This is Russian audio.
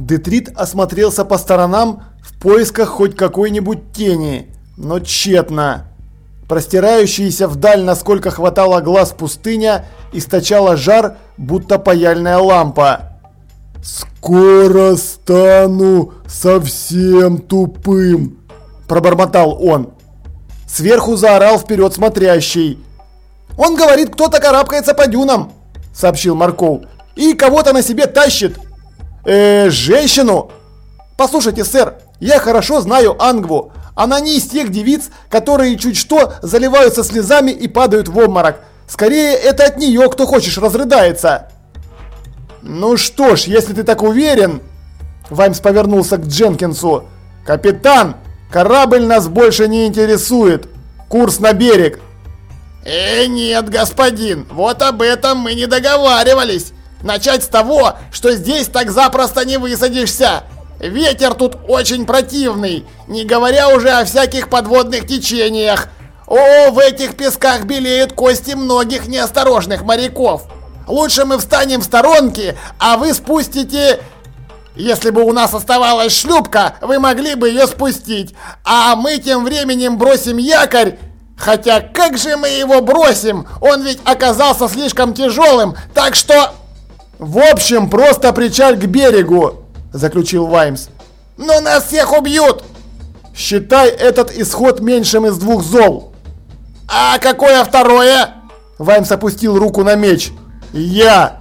Детрит осмотрелся по сторонам в поисках хоть какой-нибудь тени, но тщетно. Простирающаяся вдаль, насколько хватало глаз пустыня, источала жар, будто паяльная лампа. «Скоро стану совсем тупым!» – пробормотал он. Сверху заорал вперед смотрящий. «Он говорит, кто-то карабкается по дюнам!» – сообщил Марков. «И кого-то на себе тащит!» «Э, женщину!» «Послушайте, сэр, я хорошо знаю Ангву. Она не из тех девиц, которые чуть что заливаются слезами и падают в обморок. Скорее, это от нее, кто хочешь, разрыдается. Ну что ж, если ты так уверен... Ваймс повернулся к Дженкинсу. Капитан, корабль нас больше не интересует. Курс на берег. Э, нет, господин, вот об этом мы не договаривались. Начать с того, что здесь так запросто не высадишься. Ветер тут очень противный, не говоря уже о всяких подводных течениях. О, в этих песках белеют кости многих неосторожных моряков. Лучше мы встанем в сторонке, а вы спустите... Если бы у нас оставалась шлюпка, вы могли бы ее спустить. А мы тем временем бросим якорь. Хотя как же мы его бросим? Он ведь оказался слишком тяжелым, так что... В общем, просто причаль к берегу заключил Ваймс. «Но нас всех убьют!» «Считай этот исход меньшим из двух зол!» «А какое второе?» Ваймс опустил руку на меч. «Я!»